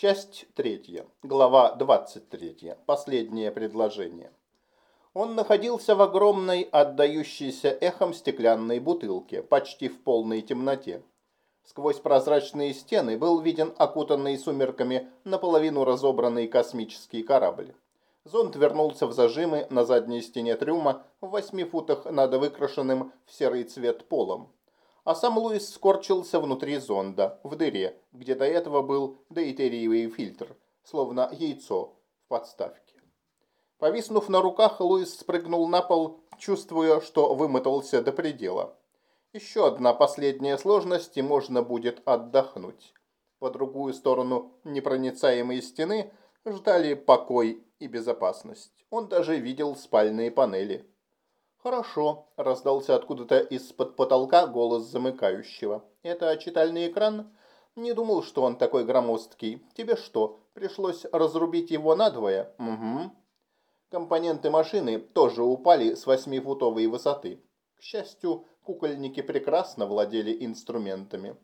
Часть третья. Глава 23. Последнее предложение. Он находился в огромной, отдающейся эхом стеклянной бутылке, почти в полной темноте. Сквозь прозрачные стены был виден окутанный сумерками наполовину разобранный космический корабль. Зонд вернулся в зажимы на задней стене трюма в восьми футах над выкрашенным в серый цвет полом а сам Луис скорчился внутри зонда, в дыре, где до этого был дейтериевый фильтр, словно яйцо в подставке. Повиснув на руках, Луис спрыгнул на пол, чувствуя, что вымотался до предела. Еще одна последняя сложность, и можно будет отдохнуть. По другую сторону непроницаемой стены ждали покой и безопасность. Он даже видел спальные панели. «Хорошо», – раздался откуда-то из-под потолка голос замыкающего. «Это читальный экран?» «Не думал, что он такой громоздкий. Тебе что, пришлось разрубить его надвое?» «Угу». Компоненты машины тоже упали с восьмифутовой высоты. К счастью, кукольники прекрасно владели инструментами.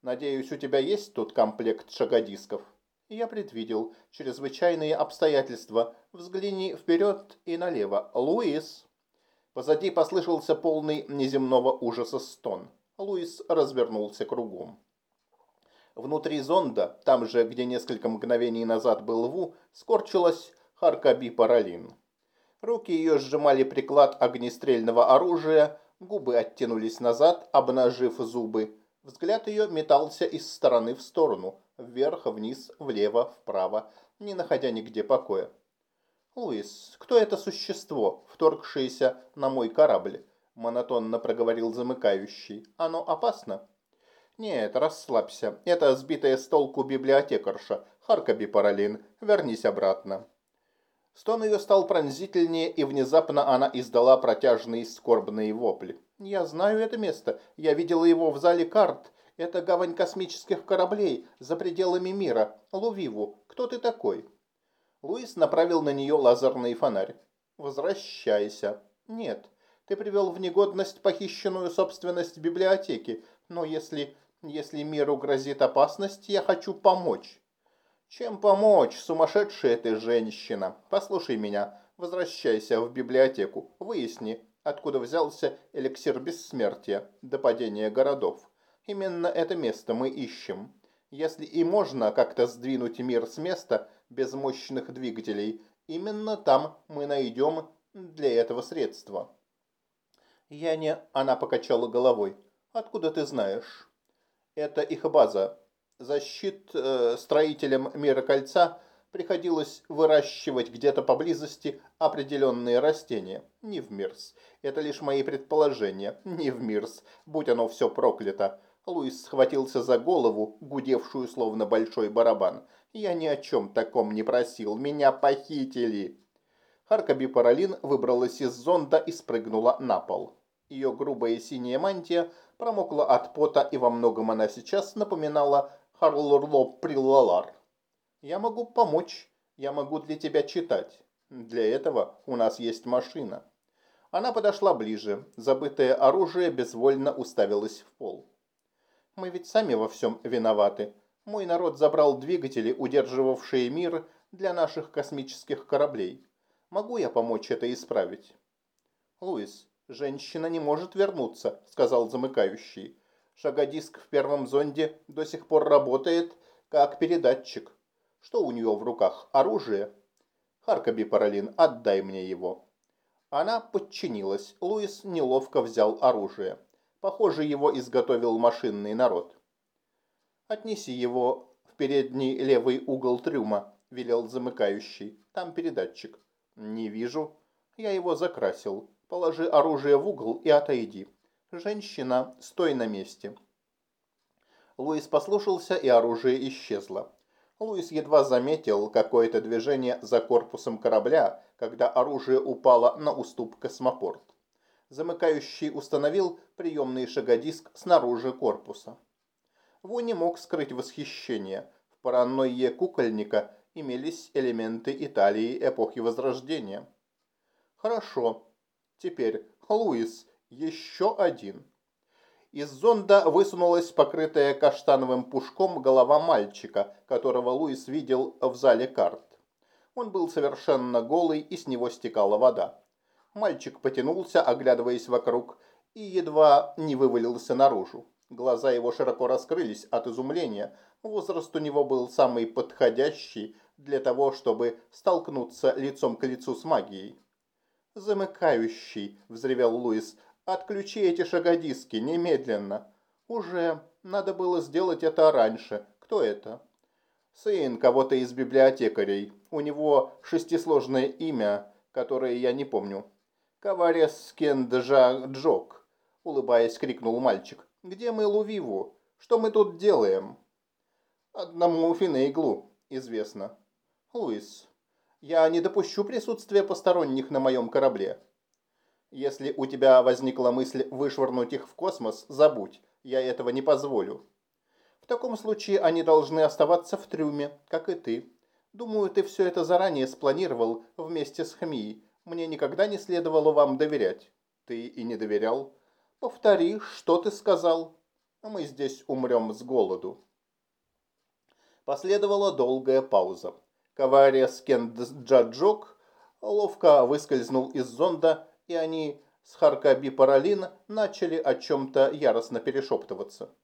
«Надеюсь, у тебя есть тут комплект шагодисков?» Я предвидел чрезвычайные обстоятельства. Взгляни вперед и налево. «Луис!» Позади послышался полный неземного ужаса стон. Луис развернулся кругом. Внутри зонда, там же, где несколько мгновений назад был Ву, скорчилась Харкаби Паралин. Руки ее сжимали приклад огнестрельного оружия, губы оттянулись назад, обнажив зубы. Взгляд ее метался из стороны в сторону, вверх, вниз, влево, вправо, не находя нигде покоя. «Луис, кто это существо, вторгшееся на мой корабль?» – монотонно проговорил замыкающий. «Оно опасно?» «Нет, расслабься. Это сбитая с толку библиотекарша. Харкаби Паралин. Вернись обратно». Стон ее стал пронзительнее, и внезапно она издала протяжный скорбный вопль. «Я знаю это место. Я видела его в зале карт. Это гавань космических кораблей за пределами мира. Лувиву, кто ты такой?» Луис направил на нее лазерный фонарь. «Возвращайся». «Нет, ты привел в негодность похищенную собственность библиотеки, но если, если миру грозит опасность, я хочу помочь». «Чем помочь, сумасшедшая ты женщина? Послушай меня, возвращайся в библиотеку, выясни, откуда взялся эликсир бессмертия до падения городов. Именно это место мы ищем. Если и можно как-то сдвинуть мир с места, без мощных двигателей, именно там мы найдем для этого средства. Я не... Она покачала головой. Откуда ты знаешь? Это их база. Защит э, строителям Мира Кольца приходилось выращивать где-то поблизости определенные растения. Не в Мирс. Это лишь мои предположения. Не в Мирс. Будь оно все проклято. Луис схватился за голову, гудевшую словно большой барабан. Я ни о чем таком не просил. Меня похитили. Харкаби Паралин выбралась из зонда и спрыгнула на пол. Ее грубая синяя мантия промокла от пота, и во многом она сейчас напоминала Харлорло Приллалар. «Я могу помочь. Я могу для тебя читать. Для этого у нас есть машина». Она подошла ближе. Забытое оружие безвольно уставилось в пол. «Мы ведь сами во всем виноваты. Мой народ забрал двигатели, удерживавшие мир для наших космических кораблей. Могу я помочь это исправить? Луис, женщина не может вернуться, сказал замыкающий. Шагодиск в первом зонде до сих пор работает как передатчик. Что у нее в руках? Оружие? Харкаби Паралин, отдай мне его. Она подчинилась. Луис неловко взял оружие. Похоже, его изготовил машинный народ. «Отнеси его в передний левый угол трюма», – велел замыкающий. «Там передатчик». «Не вижу». «Я его закрасил. Положи оружие в угол и отойди». «Женщина, стой на месте». Луис послушался, и оружие исчезло. Луис едва заметил какое-то движение за корпусом корабля, когда оружие упало на уступ космопорт. Замыкающий установил приемный шагодиск снаружи корпуса. Ву не мог скрыть восхищение. В паранойе кукольника имелись элементы Италии эпохи Возрождения. Хорошо. Теперь, Луис, еще один. Из зонда высунулась покрытая каштановым пушком голова мальчика, которого Луис видел в зале карт. Он был совершенно голый, и с него стекала вода. Мальчик потянулся, оглядываясь вокруг, и едва не вывалился наружу. Глаза его широко раскрылись от изумления. Возраст у него был самый подходящий для того, чтобы столкнуться лицом к лицу с магией. «Замыкающий», — взревел Луис, — «отключи эти шагодиски немедленно». «Уже. Надо было сделать это раньше. Кто это?» «Сын кого-то из библиотекарей. У него шестисложное имя, которое я не помню». «Каварес Кенджа Джок», — улыбаясь, крикнул мальчик. «Где мы Лувиву? Что мы тут делаем?» «Одному Финейглу известно». «Луис, я не допущу присутствия посторонних на моем корабле. Если у тебя возникла мысль вышвырнуть их в космос, забудь, я этого не позволю. В таком случае они должны оставаться в трюме, как и ты. Думаю, ты все это заранее спланировал вместе с Хмией. Мне никогда не следовало вам доверять. Ты и не доверял. Повтори, что ты сказал. Мы здесь умрем с голоду. Последовала долгая пауза. Каварес Кенджаджок ловко выскользнул из зонда, и они с Харкаби Паралин начали о чем-то яростно перешептываться.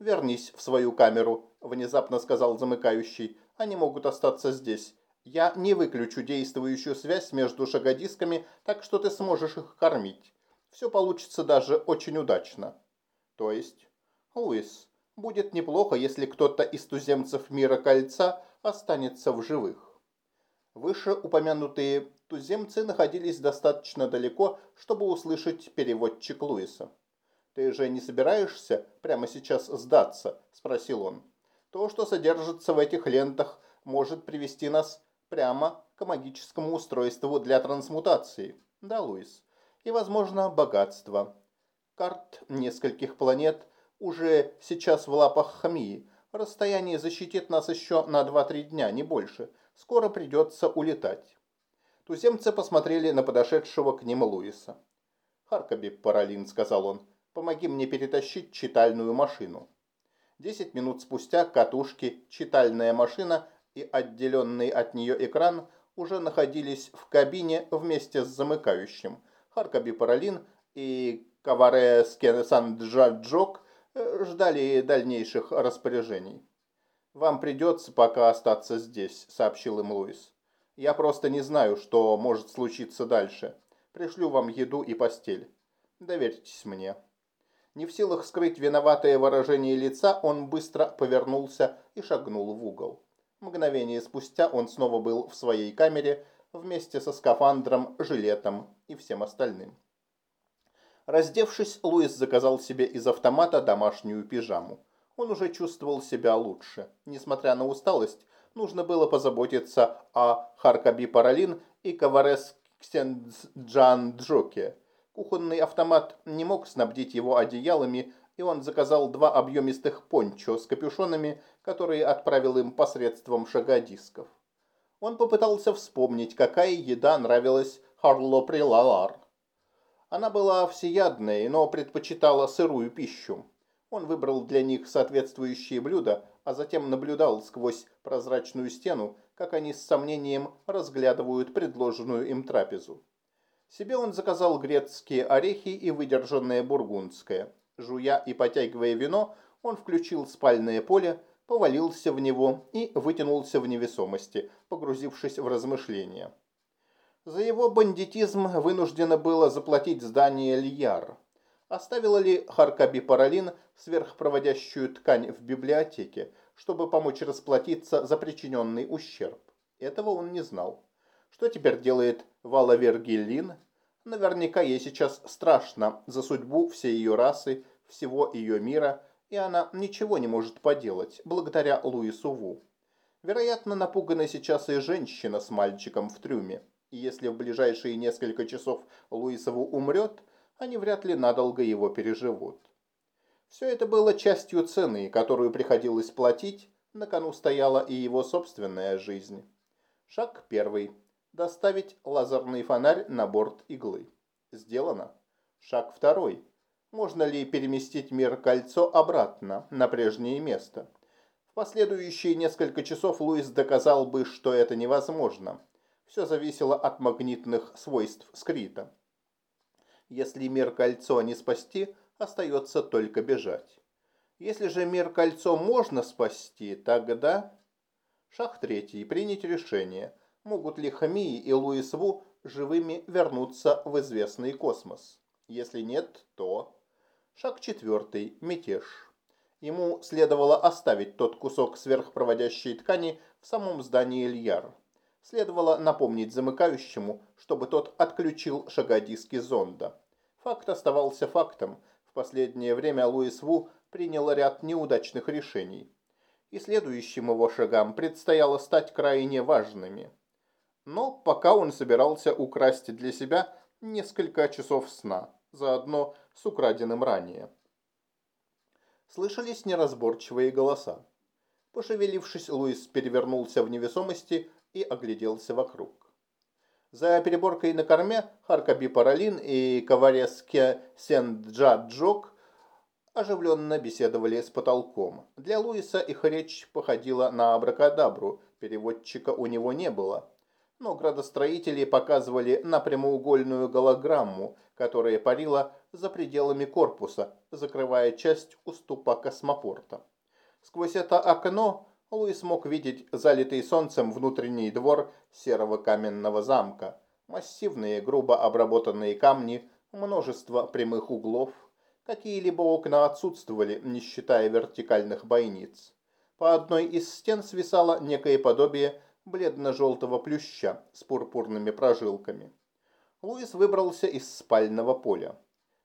«Вернись в свою камеру», – внезапно сказал замыкающий. «Они могут остаться здесь. Я не выключу действующую связь между шагодисками, так что ты сможешь их кормить. Все получится даже очень удачно». «То есть?» «Луис, будет неплохо, если кто-то из туземцев мира кольца останется в живых. Выше упомянутые туземцы находились достаточно далеко, чтобы услышать переводчик Луиса. «Ты же не собираешься прямо сейчас сдаться?» – спросил он. «То, что содержится в этих лентах, может привести нас прямо к магическому устройству для трансмутации. Да, Луис? И, возможно, богатство. Карт нескольких планет уже сейчас в лапах Хамии, Расстояние защитит нас еще на 2-3 дня, не больше. Скоро придется улетать. Туземцы посмотрели на подошедшего к ним Луиса. «Харкаби, Паралин», — сказал он, — «помоги мне перетащить читальную машину». Десять минут спустя катушки, читальная машина и отделенный от нее экран уже находились в кабине вместе с замыкающим. Харкаби Паралин и Каваре Скенсанджаджок Э, ждали дальнейших распоряжений. «Вам придется пока остаться здесь», — сообщил им Луис. «Я просто не знаю, что может случиться дальше. Пришлю вам еду и постель. Доверьтесь мне». Не в силах скрыть виноватое выражение лица, он быстро повернулся и шагнул в угол. Мгновение спустя он снова был в своей камере вместе со скафандром, жилетом и всем остальным. Раздевшись, Луис заказал себе из автомата домашнюю пижаму. Он уже чувствовал себя лучше. Несмотря на усталость, нужно было позаботиться о Харкаби Паралин и Каварес Ксенджан Джоке. Кухонный автомат не мог снабдить его одеялами, и он заказал два объемистых пончо с капюшонами, которые отправил им посредством шагодисков. Он попытался вспомнить, какая еда нравилась Харло Прилалар. Она была всеядной, но предпочитала сырую пищу. Он выбрал для них соответствующие блюда, а затем наблюдал сквозь прозрачную стену, как они с сомнением разглядывают предложенную им трапезу. Себе он заказал грецкие орехи и выдержанное бургундское. Жуя и потягивая вино, он включил спальное поле, повалился в него и вытянулся в невесомости, погрузившись в размышления. За его бандитизм вынуждено было заплатить здание Льяр. Оставила ли Харкаби Паралин сверхпроводящую ткань в библиотеке, чтобы помочь расплатиться за причиненный ущерб? Этого он не знал. Что теперь делает Вала Вергилин? Наверняка ей сейчас страшно за судьбу всей ее расы, всего ее мира, и она ничего не может поделать, благодаря Луису Ву. Вероятно, напугана сейчас и женщина с мальчиком в трюме и если в ближайшие несколько часов Луисову умрет, они вряд ли надолго его переживут. Все это было частью цены, которую приходилось платить, на кону стояла и его собственная жизнь. Шаг первый. Доставить лазерный фонарь на борт иглы. Сделано. Шаг второй. Можно ли переместить мир-кольцо обратно, на прежнее место? В последующие несколько часов Луис доказал бы, что это невозможно. Все зависело от магнитных свойств скрита. Если мир-кольцо не спасти, остается только бежать. Если же мир-кольцо можно спасти, тогда... Шаг третий. Принять решение. Могут ли Хамии и Луис Ву живыми вернуться в известный космос? Если нет, то... Шаг четвертый. Мятеж. Ему следовало оставить тот кусок сверхпроводящей ткани в самом здании Ильяр. Следовало напомнить замыкающему, чтобы тот отключил шагодиски зонда. Факт оставался фактом. В последнее время Луис Ву принял ряд неудачных решений. И следующим его шагам предстояло стать крайне важными. Но пока он собирался украсть для себя несколько часов сна, заодно с украденным ранее слышались неразборчивые голоса. Пошевелившись, Луис перевернулся в невесомости и огляделся вокруг. За переборкой на корме Харкаби Паралин и Ковареске Сенджаджок оживленно беседовали с потолком. Для Луиса их речь походила на абракадабру, переводчика у него не было. Но градостроители показывали на прямоугольную голограмму, которая парила за пределами корпуса, закрывая часть уступа космопорта. Сквозь это окно Луис мог видеть залитый солнцем внутренний двор серого каменного замка. Массивные, грубо обработанные камни, множество прямых углов. Какие-либо окна отсутствовали, не считая вертикальных бойниц. По одной из стен свисало некое подобие бледно-желтого плюща с пурпурными прожилками. Луис выбрался из спального поля.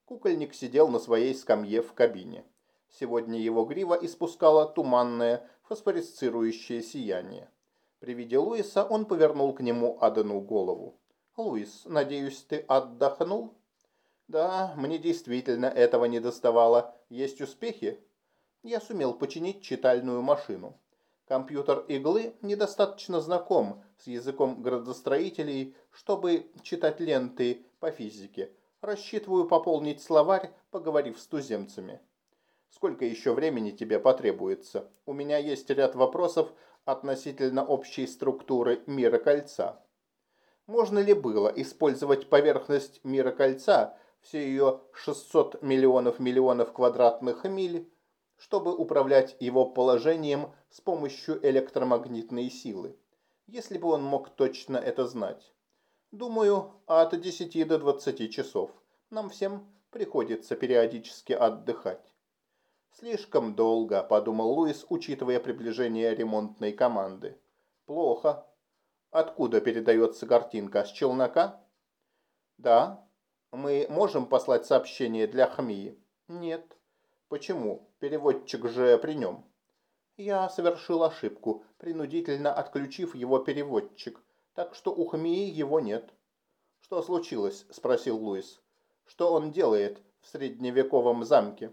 Кукольник сидел на своей скамье в кабине. Сегодня его грива испускала туманное, фосфорисцирующее сияние. При виде Луиса он повернул к нему одну голову. «Луис, надеюсь, ты отдохнул?» «Да, мне действительно этого не доставало. Есть успехи?» «Я сумел починить читальную машину. Компьютер иглы недостаточно знаком с языком градостроителей, чтобы читать ленты по физике, Рассчитываю пополнить словарь, поговорив с туземцами. Сколько еще времени тебе потребуется? У меня есть ряд вопросов относительно общей структуры мира кольца. Можно ли было использовать поверхность мира кольца, все ее 600 миллионов миллионов квадратных миль, чтобы управлять его положением с помощью электромагнитной силы? Если бы он мог точно это знать. Думаю, от 10 до 20 часов. Нам всем приходится периодически отдыхать. Слишком долго, подумал Луис, учитывая приближение ремонтной команды. Плохо. Откуда передается картинка? С челнока? Да. Мы можем послать сообщение для Хмии? Нет. Почему? Переводчик же при нем. Я совершил ошибку, принудительно отключив его переводчик так что у Хамии его нет. «Что случилось?» – спросил Луис. «Что он делает в средневековом замке?»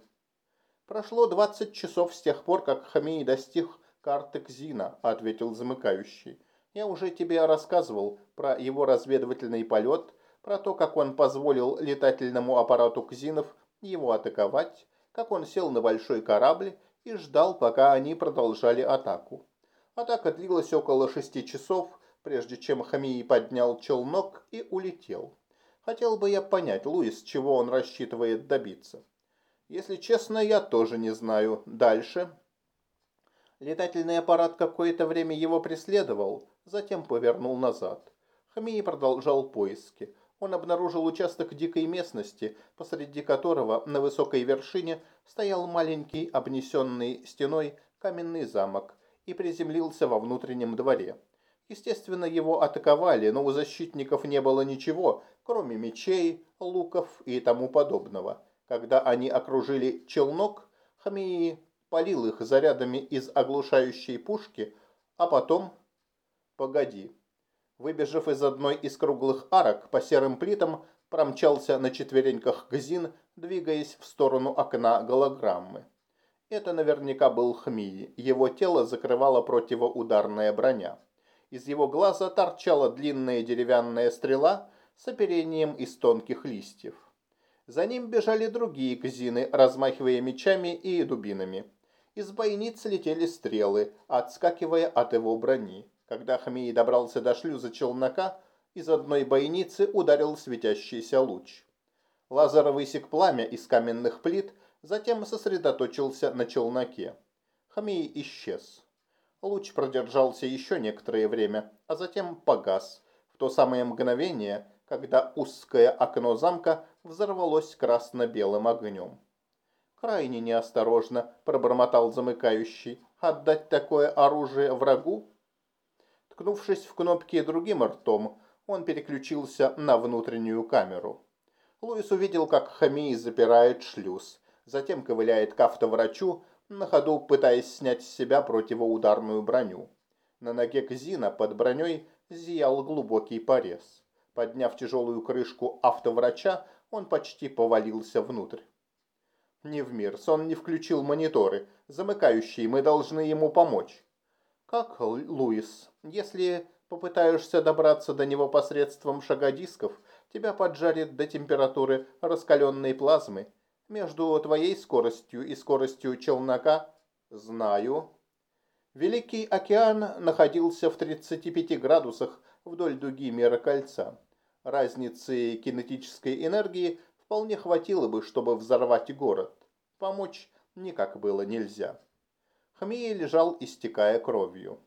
«Прошло 20 часов с тех пор, как Хамии достиг карты Кзина», – ответил замыкающий. «Я уже тебе рассказывал про его разведывательный полет, про то, как он позволил летательному аппарату Кзинов его атаковать, как он сел на большой корабль и ждал, пока они продолжали атаку. Атака длилась около шести часов – прежде чем Хамии поднял челнок и улетел. Хотел бы я понять, Луис, чего он рассчитывает добиться. Если честно, я тоже не знаю. Дальше. Летательный аппарат какое-то время его преследовал, затем повернул назад. Хамии продолжал поиски. Он обнаружил участок дикой местности, посреди которого на высокой вершине стоял маленький обнесенный стеной каменный замок и приземлился во внутреннем дворе. Естественно, его атаковали, но у защитников не было ничего, кроме мечей, луков и тому подобного. Когда они окружили челнок, Хамии полил их зарядами из оглушающей пушки, а потом... Погоди. Выбежав из одной из круглых арок по серым плитам, промчался на четвереньках Гзин, двигаясь в сторону окна голограммы. Это наверняка был Хмии. Его тело закрывала противоударная броня. Из его глаза торчала длинная деревянная стрела с оперением из тонких листьев. За ним бежали другие кзины, размахивая мечами и дубинами. Из бойниц летели стрелы, отскакивая от его брони. Когда Хмей добрался до шлюза челнока, из одной бойницы ударил светящийся луч. Лазер высек пламя из каменных плит, затем сосредоточился на челноке. Хмей исчез. Луч продержался еще некоторое время, а затем погас. В то самое мгновение, когда узкое окно замка взорвалось красно-белым огнем. «Крайне неосторожно», – пробормотал замыкающий. «Отдать такое оружие врагу?» Ткнувшись в кнопки другим ртом, он переключился на внутреннюю камеру. Луис увидел, как Хамии запирает шлюз, затем ковыляет к автоврачу, на ходу пытаясь снять с себя противоударную броню. На ноге Кзина под броней зиял глубокий порез. Подняв тяжелую крышку автоврача, он почти повалился внутрь. Не в мир. Сон не включил мониторы. Замыкающий, мы должны ему помочь. Как, Луис? Если попытаешься добраться до него посредством шагодисков, тебя поджарит до температуры раскаленной плазмы. Между твоей скоростью и скоростью челнока знаю. Великий океан находился в 35 градусах вдоль дуги мира кольца. Разницы кинетической энергии вполне хватило бы, чтобы взорвать город. Помочь никак было нельзя. Хмей лежал, истекая кровью.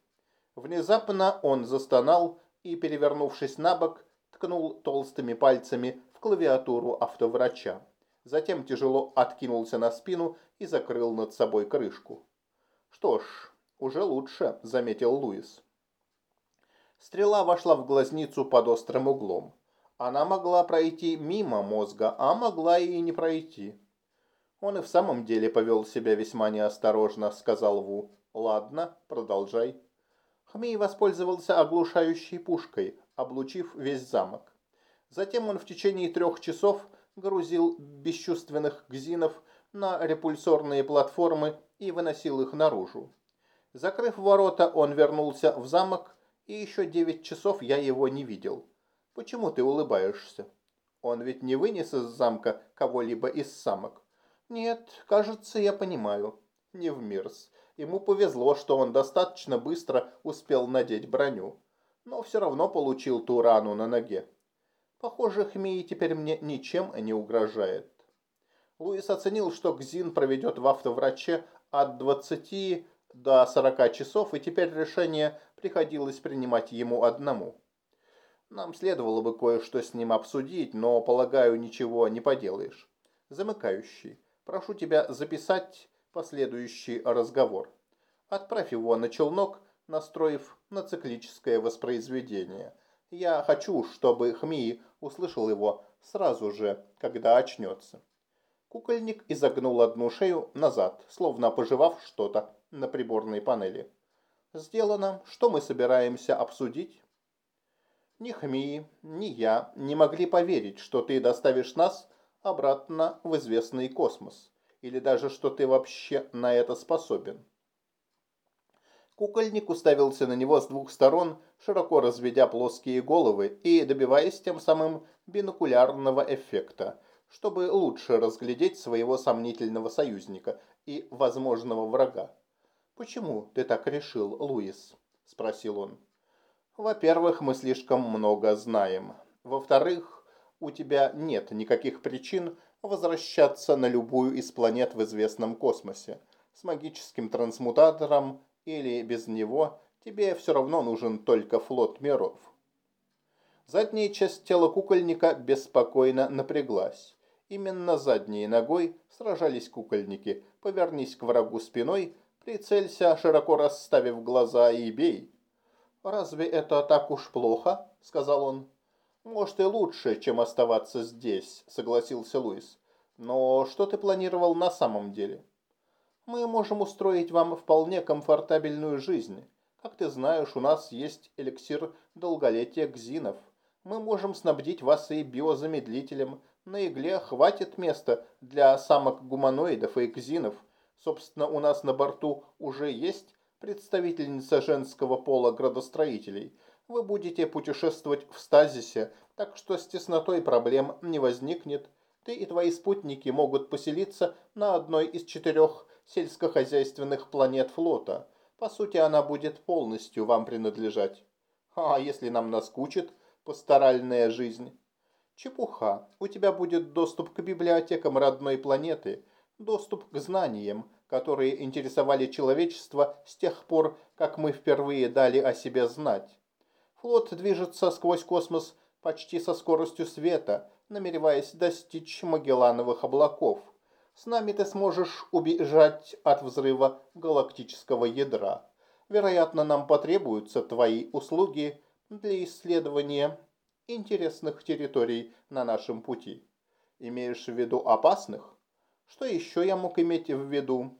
Внезапно он застонал и, перевернувшись на бок, ткнул толстыми пальцами в клавиатуру автоврача. Затем тяжело откинулся на спину и закрыл над собой крышку. «Что ж, уже лучше», — заметил Луис. Стрела вошла в глазницу под острым углом. Она могла пройти мимо мозга, а могла и не пройти. Он и в самом деле повел себя весьма неосторожно, сказал Ву. Ладно, продолжай. Хмей воспользовался оглушающей пушкой, облучив весь замок. Затем он в течение трех часов грузил бесчувственных гзинов на репульсорные платформы и выносил их наружу. Закрыв ворота, он вернулся в замок, и еще девять часов я его не видел. Почему ты улыбаешься? Он ведь не вынес из замка кого-либо из самок. Нет, кажется, я понимаю. Не в Мирс. Ему повезло, что он достаточно быстро успел надеть броню. Но все равно получил ту рану на ноге. Похоже, Хмии теперь мне ничем не угрожает. Луис оценил, что Гзин проведет в автовраче от 20 до 40 часов, и теперь решение приходилось принимать ему одному. Нам следовало бы кое-что с ним обсудить, но, полагаю, ничего не поделаешь. Замыкающий, прошу тебя записать последующий разговор. Отправь его на челнок, настроив на циклическое воспроизведение. Я хочу, чтобы Хмии услышал его сразу же, когда очнется. Кукольник изогнул одну шею назад, словно пожевав что-то на приборной панели. «Сделано. Что мы собираемся обсудить?» Ни Хмии, ни я не могли поверить, что ты доставишь нас обратно в известный космос, или даже что ты вообще на это способен. Кукольник уставился на него с двух сторон, широко разведя плоские головы и добиваясь тем самым бинокулярного эффекта, чтобы лучше разглядеть своего сомнительного союзника и возможного врага. «Почему ты так решил, Луис?» – спросил он. Во-первых, мы слишком много знаем. Во-вторых, у тебя нет никаких причин возвращаться на любую из планет в известном космосе. С магическим трансмутатором или без него тебе все равно нужен только флот миров. Задняя часть тела кукольника беспокойно напряглась. Именно задней ногой сражались кукольники. Повернись к врагу спиной, прицелься, широко расставив глаза и бей. «Разве это так уж плохо?» – сказал он. «Может и лучше, чем оставаться здесь», – согласился Луис. «Но что ты планировал на самом деле?» «Мы можем устроить вам вполне комфортабельную жизнь. Как ты знаешь, у нас есть эликсир долголетия гзинов. Мы можем снабдить вас и биозамедлителем. На игле хватит места для самок гуманоидов и гзинов. Собственно, у нас на борту уже есть представительница женского пола градостроителей, вы будете путешествовать в стазисе, так что с теснотой проблем не возникнет. Ты и твои спутники могут поселиться на одной из четырех сельскохозяйственных планет флота. По сути, она будет полностью вам принадлежать. А если нам наскучит пасторальная жизнь? Чепуха. У тебя будет доступ к библиотекам родной планеты, доступ к знаниям, которые интересовали человечество с тех пор, как мы впервые дали о себе знать. Флот движется сквозь космос почти со скоростью света, намереваясь достичь Магеллановых облаков. С нами ты сможешь убежать от взрыва галактического ядра. Вероятно, нам потребуются твои услуги для исследования интересных территорий на нашем пути. Имеешь в виду опасных? Что еще я мог иметь в виду?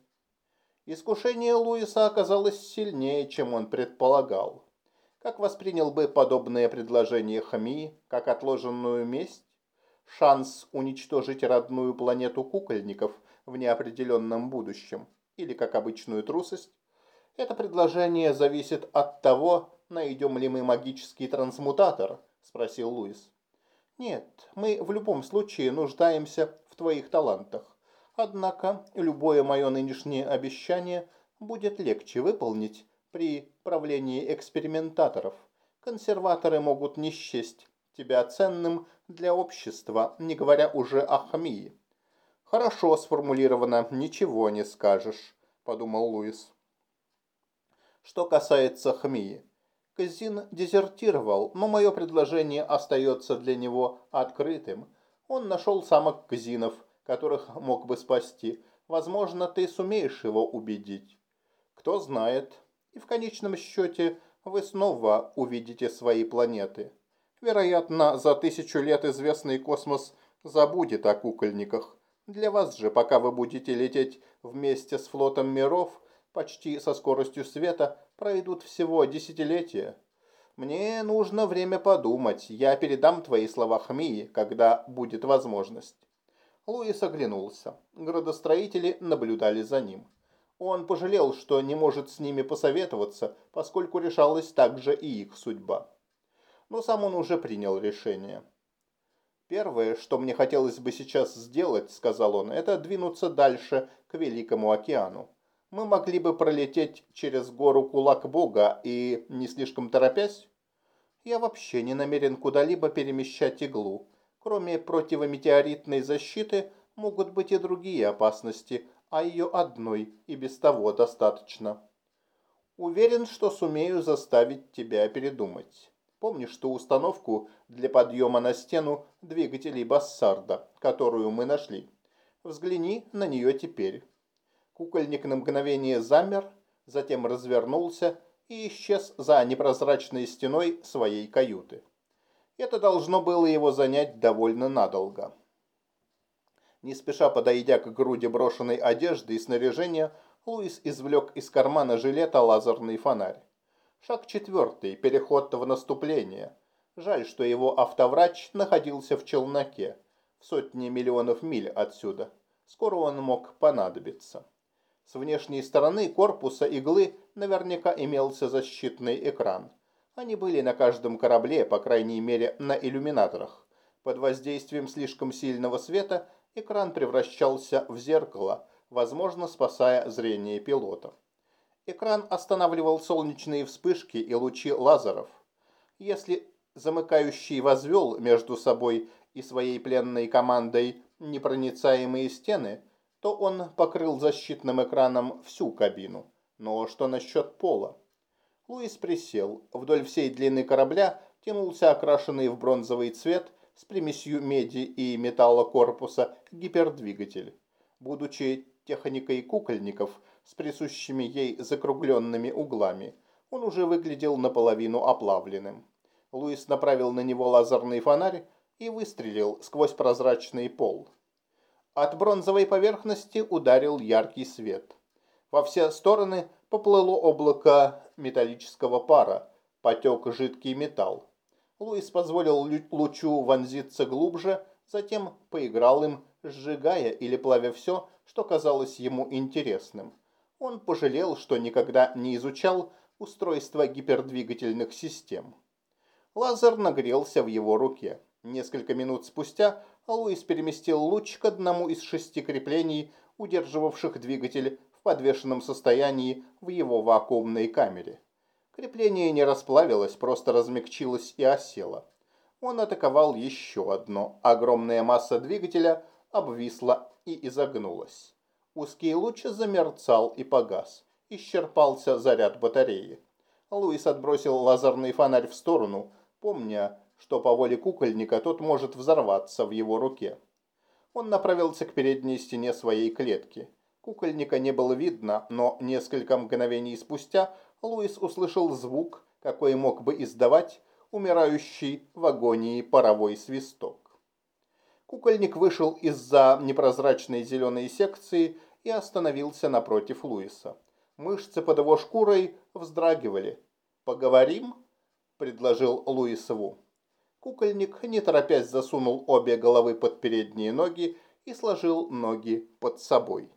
Искушение Луиса оказалось сильнее, чем он предполагал. Как воспринял бы подобное предложение Хамии, как отложенную месть? Шанс уничтожить родную планету кукольников в неопределенном будущем? Или как обычную трусость? Это предложение зависит от того, найдем ли мы магический трансмутатор, спросил Луис. Нет, мы в любом случае нуждаемся в твоих талантах. Однако любое мое нынешнее обещание будет легче выполнить при правлении экспериментаторов. Консерваторы могут не счесть тебя ценным для общества, не говоря уже о хмии. Хорошо сформулировано, ничего не скажешь, подумал Луис. Что касается хмии, Казин дезертировал, но мое предложение остается для него открытым. Он нашел самок казинов – которых мог бы спасти. Возможно, ты сумеешь его убедить. Кто знает. И в конечном счете вы снова увидите свои планеты. Вероятно, за тысячу лет известный космос забудет о кукольниках. Для вас же, пока вы будете лететь вместе с флотом миров, почти со скоростью света, пройдут всего десятилетия. Мне нужно время подумать. Я передам твои слова Хмии, когда будет возможность. Луис оглянулся. Градостроители наблюдали за ним. Он пожалел, что не может с ними посоветоваться, поскольку решалась также и их судьба. Но сам он уже принял решение. «Первое, что мне хотелось бы сейчас сделать, — сказал он, — это двинуться дальше к Великому океану. Мы могли бы пролететь через гору Кулак Бога и, не слишком торопясь, я вообще не намерен куда-либо перемещать иглу. Кроме противометеоритной защиты, могут быть и другие опасности, а ее одной и без того достаточно. Уверен, что сумею заставить тебя передумать. Помнишь ту установку для подъема на стену двигателей Бассарда, которую мы нашли? Взгляни на нее теперь. Кукольник на мгновение замер, затем развернулся и исчез за непрозрачной стеной своей каюты. Это должно было его занять довольно надолго. Не спеша подойдя к груди брошенной одежды и снаряжения, Луис извлек из кармана жилета лазерный фонарь. Шаг четвертый. Переход в наступление. Жаль, что его автоврач находился в челноке, в сотне миллионов миль отсюда. Скоро он мог понадобиться. С внешней стороны корпуса иглы наверняка имелся защитный экран. Они были на каждом корабле, по крайней мере на иллюминаторах. Под воздействием слишком сильного света экран превращался в зеркало, возможно, спасая зрение пилота. Экран останавливал солнечные вспышки и лучи лазеров. Если замыкающий возвел между собой и своей пленной командой непроницаемые стены, то он покрыл защитным экраном всю кабину. Но что насчет пола? Луис присел. Вдоль всей длины корабля тянулся окрашенный в бронзовый цвет с примесью меди и металла корпуса гипердвигатель. Будучи техникой кукольников с присущими ей закругленными углами, он уже выглядел наполовину оплавленным. Луис направил на него лазерный фонарь и выстрелил сквозь прозрачный пол. От бронзовой поверхности ударил яркий свет. Во все стороны поплыло облако металлического пара, потек жидкий металл. Луис позволил лучу вонзиться глубже, затем поиграл им, сжигая или плавя все, что казалось ему интересным. Он пожалел, что никогда не изучал устройство гипердвигательных систем. Лазер нагрелся в его руке. Несколько минут спустя Луис переместил луч к одному из шести креплений, удерживавших двигатель в подвешенном состоянии в его вакуумной камере. Крепление не расплавилось, просто размягчилось и осело. Он атаковал еще одно. Огромная масса двигателя обвисла и изогнулась. Узкий луч замерцал и погас. Исчерпался заряд батареи. Луис отбросил лазерный фонарь в сторону, помня, что по воле кукольника тот может взорваться в его руке. Он направился к передней стене своей клетки. Кукольника не было видно, но несколько мгновений спустя Луис услышал звук, какой мог бы издавать умирающий в агонии паровой свисток. Кукольник вышел из-за непрозрачной зеленой секции и остановился напротив Луиса. Мышцы под его шкурой вздрагивали. «Поговорим?» – предложил Луисову. Кукольник, не торопясь, засунул обе головы под передние ноги и сложил ноги под собой.